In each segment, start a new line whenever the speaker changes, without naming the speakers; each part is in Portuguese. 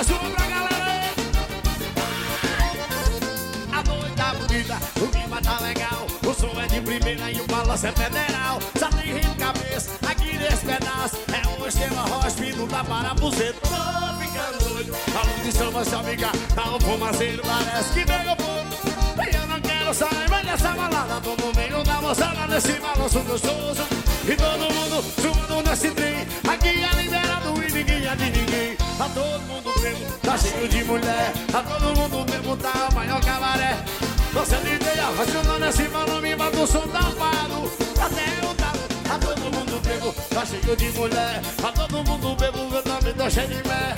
Mais uma pra galera. A noite tá bonita, o clima tá legal. O som é de primeira e o balanço é federal. Só tem rei cabeça, aqui nesse pedaço. É um estrela rocha e não dá para você Tô ficando doido, a luz de samba se amiga Tá um fumaceiro, parece que veio fogo eu não quero sair mais dessa balada Tô no meio da moçada nesse balanço gostoso. E todo mundo suando nesse trem ninguém Tá todo mundo mesmo, tá cheio de mulher. Tá todo mundo mesmo, tá o maior cabaré. Me deu arrastando nesse balão Me bate o som tapado. Até o talo, tá todo mundo bebo Tá cheio de mulher, tá todo mundo bebo Eu também tô cheio de mé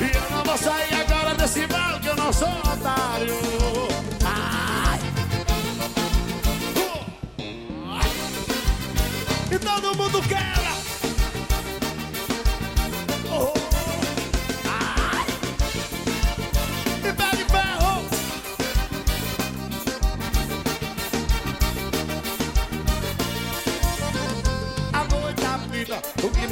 E eu não vou sair agora desse bar Que eu não sou otário. Ai. E todo mundo quer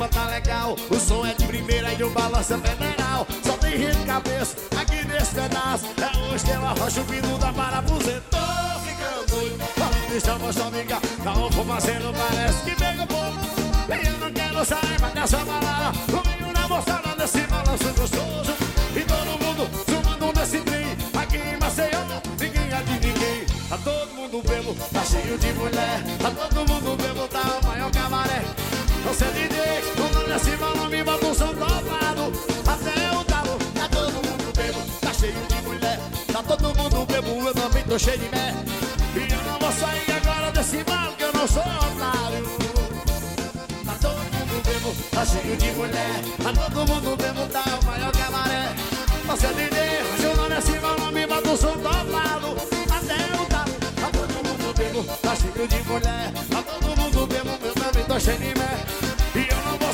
tá legal. O som é de primeira e o balanço é federal. Só tem gente cabeça aqui nesse pedaço. É o Estrela Rocha, o pino da parafuseta Tô ficando doido, falando de chama só amiga. Tá um fumaceiro, parece que pega pouco E eu não quero sair mais dessa balada. Comigo na moçada nesse balanço gostoso. E todo mundo sumando nesse trem. Aqui em Maceió, ninguém é de ninguém. Tá todo mundo bebo, tá cheio de mulher. Tá todo mundo bebo, tá o maior cabaré você DJ, quando olha acima não me bota um som dobrado Até o talo, tá todo mundo bebo Tá cheio de mulher, tá todo mundo bebo Eu também tô cheio de mé E eu não vou sair agora desse mal Que eu não sou otário. Tá todo mundo bebo, tá cheio de mulher. Tá todo mundo bebo, tá o maior cabaré. Você DJ, quando olha acima não me bota um som dobrado Até o talo, tá todo mundo bebo Tá cheio de mulher, tá todo mundo bebo Eu também tô cheio de